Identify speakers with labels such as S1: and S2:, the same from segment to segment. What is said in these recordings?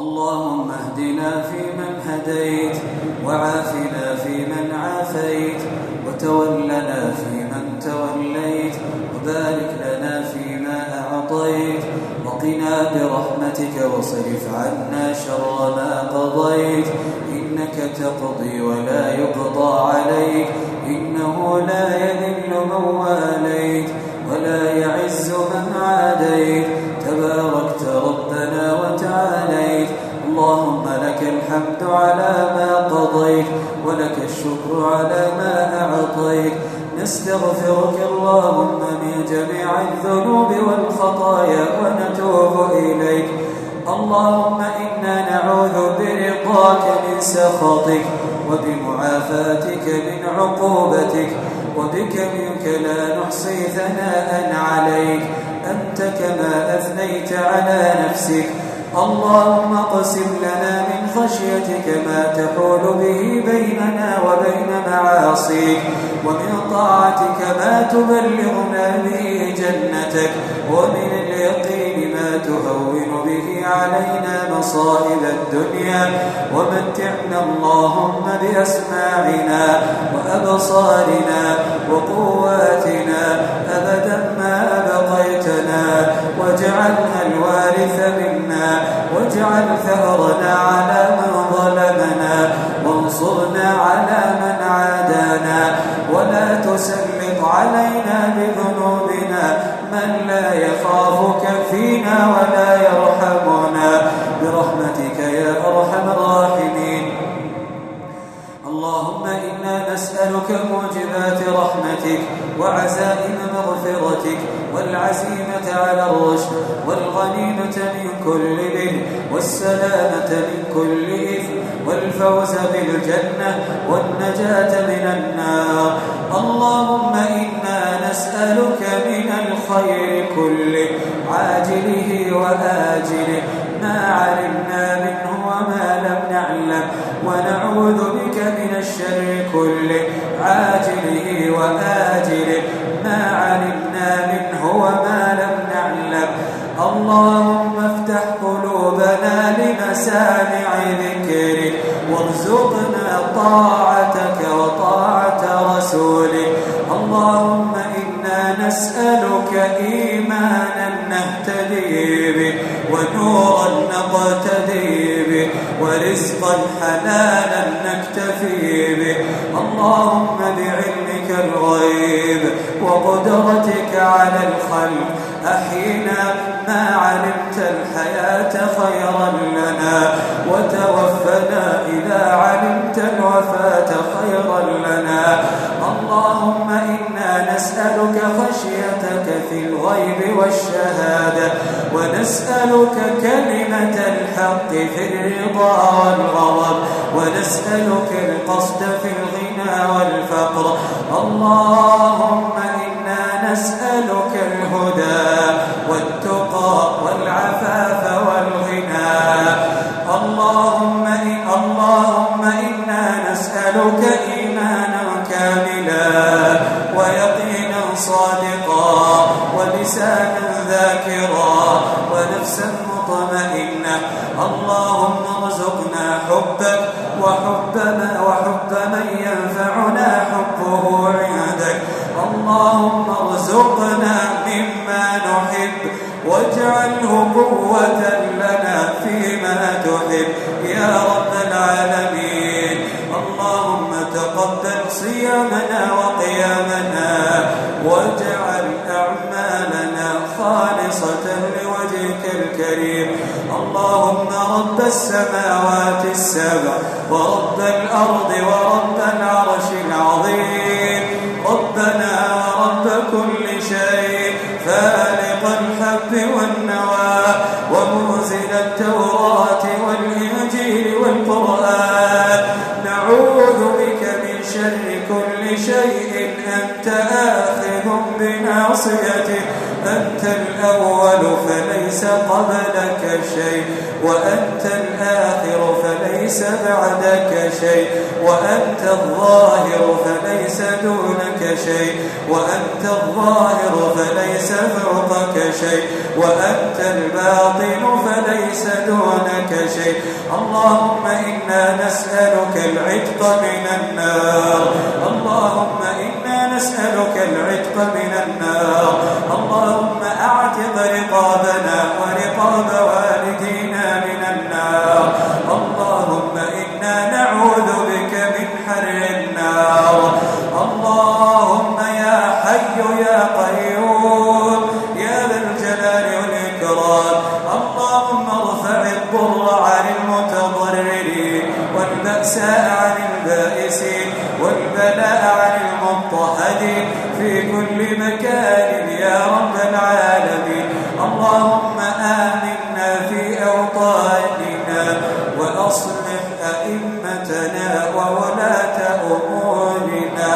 S1: اللهم اهدنا فيمن هديت وعافنا فيمن عافيت وتولنا فيمن توليت وبارك لنا فيما أعطيت وقنا برحمتك وصرف عنا شر ما قضيت إنك تقضي ولا يقضى عليك إنه لا يذل من واليت ولا يعز الحمد على ما قضيت ولك الشكر على ما أعطيت. نستغفرك اللهم من جميع الذنوب والخطايا ونتوب إليك. اللهم إنا نعوذ برضاك من سخطك وبمعافاتك من عقوبتك وبك منك لا نحصي ثناء عليك. أنت كما أثنيت على نفسك. اللهم اقسم لنا من خشيتك ما تحول به بيننا وبين معاصيك ومن طاعتك ما تبلغنا به جنتك ومن اليقين ما تهون به علينا مصائب الدنيا. ومتعنا اللهم بأسماعنا وأبصارنا وقواتنا أبدا ما أبقيتنا واجعلها الوارث واجعل ثأرنا على من ظلمنا وانصرنا على من عادانا ولا تسلط علينا بذنوبنا من لا يخافك فينا ولا يرحمنا. برحمتك يا أرحم الراحمين. اللهم إنا نسألك موجبات رحمتك وعزائم مغفرتك والعزيمة على الرشد والغنيمة من كل بر والسلامة من كل إثم والفوز بالجنة والنجاة من النار. اللهم إنا نسألك من الخير كله عاجله وآجله. ما علمنا منه وما لم نعلم ونعوذ بك من الشر كله عاجله وآجله. اللهم افتح قلوبنا لمسامع ذكرك وارزقنا طاعتك وطاعة رسولك اللهم إنا نسألك إيمانا نهتدي به ونورا نقتدي به ورزقا حلالا نكتفي به. اللهم بعلمك الغيب وقدرتك على الخلق أحينا ما علمت الحياة خيرا لنا وتوفنا إذا علمت الوفاة خيرا لنا. اللهم إنا نسألك خشيتك في الغيب والشهادة ونسألك كلمة الحق في الرضا والغضب ونسألك القصد في الغنى والفقر. اللهم نسألك الهدى والتقى والعفاف والغنى. اللهم إن اللهم إنا نسألك إيمانا كاملا ويقينا صادقا ولسانا ذاكرا ونفسا مطمئنة. اللهم ارزقنا حبك وحب وحب من ينفعنا حبه عندك. اللهم واجعله قوة لنا فيما تحب. يا رب العالمين. اللهم تقبل صيامنا وقيامنا. واجعل أعمالنا خالصة لوجهك الكريم. اللهم رب السماوات السبع ورب الأرض ورب العرش العظيم. شيء أنت آخذ بناصيته أنت الأول فليس قبلك شيء وأنت الآخر فليس فليس بعدك شيء وأنت الظاهر فليس دونك شيء وأنت الظاهر فليس فوقك شيء وأنت الباطن فليس دونك شيء. اللهم إنا نسألك العتق من النار اللهم إنا نسألك العتق من النار اللهم أعتق رقابنا ورقاب والدينا يا رب العالمين. اللهم آمنا في أوطاننا وأصلح أئمتنا وولاة أمورنا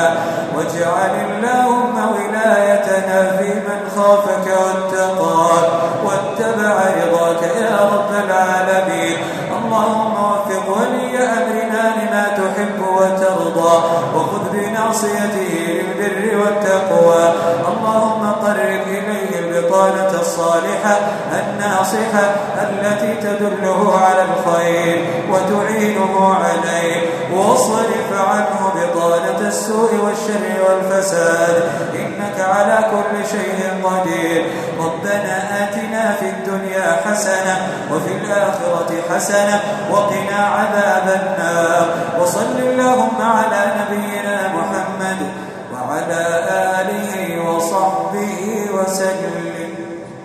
S1: واجعل اللهم ولايتنا في من خافك واتقاك واتبع رضاك يا رب العالمين. اللهم وفق ولي أمرنا لما تحب وترضى وخذ بناصيته للبر والتقوى. اللهم قرب إليه البطانة الصالحة الناصحة التي تدله على الخير وتعينه عليه واصرف عنه بطانة السوء والشر والفساد إنك على كل شيء قدير ربنا آتنا في الدنيا حسنة وفي الآخرة حسنة وقنا عذاب النار وصل اللهم على نبينا محمد وعلى آله وصحبه وسلم.